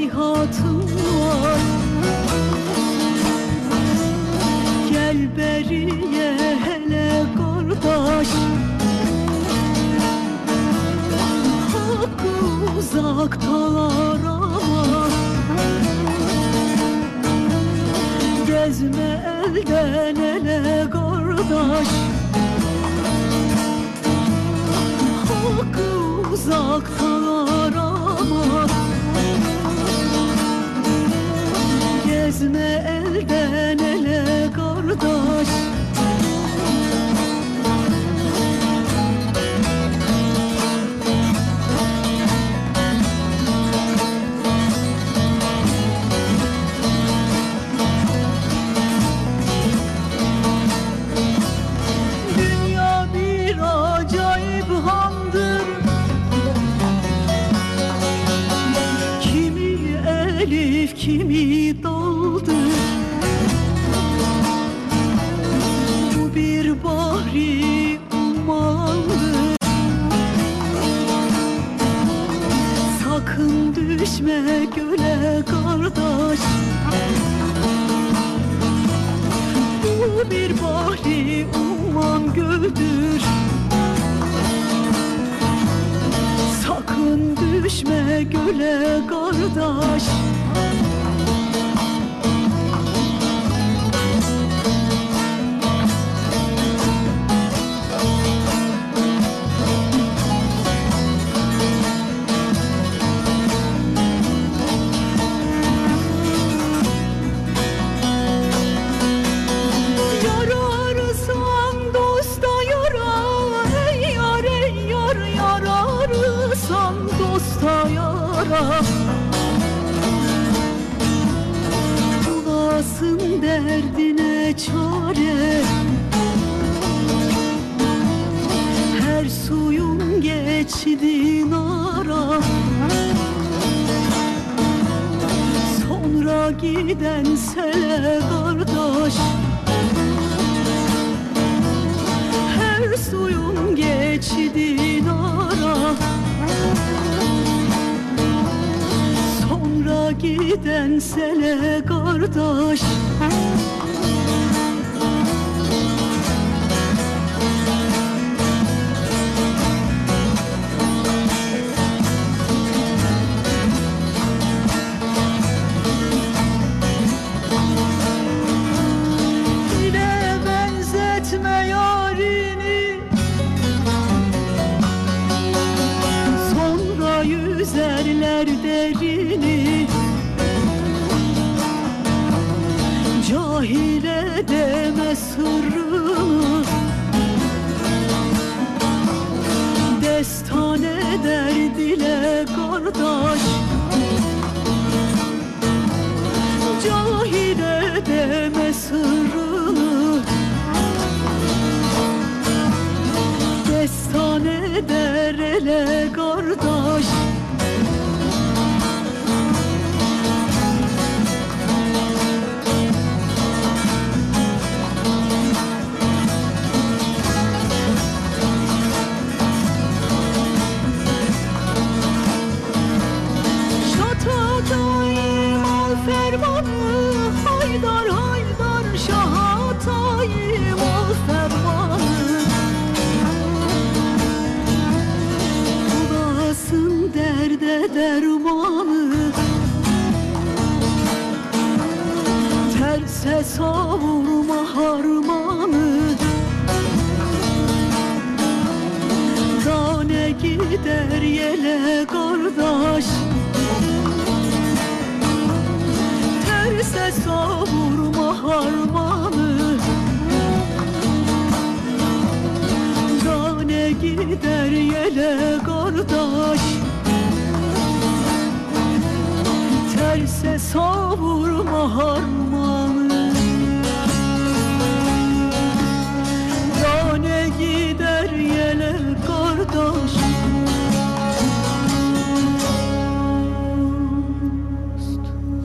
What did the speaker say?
hayatım var. Gel beriye hele kardeş. Hakkı uzaktalar ama. Gezme elden ele kardeş. Hakkı uzaktalar ama elif kimi daldır Bu bir bahri ummandır Sakın düşme göle kardeş göle kardeş yara Bulasın derdine çare. Her suyun geçtiğin ara Sonra giden sele kardeş. Her suyun geçtiğin ara giden sele kardeş. Yüzerler derini Cahile deme sırrını Destan eder dile kardeş. Cahile deme sırrını Destan eder ele kardeş Haydar haydar şahatayım al fermanı Bulasın derde dermanı Terse savurma harmanı gider yele kardeş. Terse savurma harmanı. Tane gider yele kardeş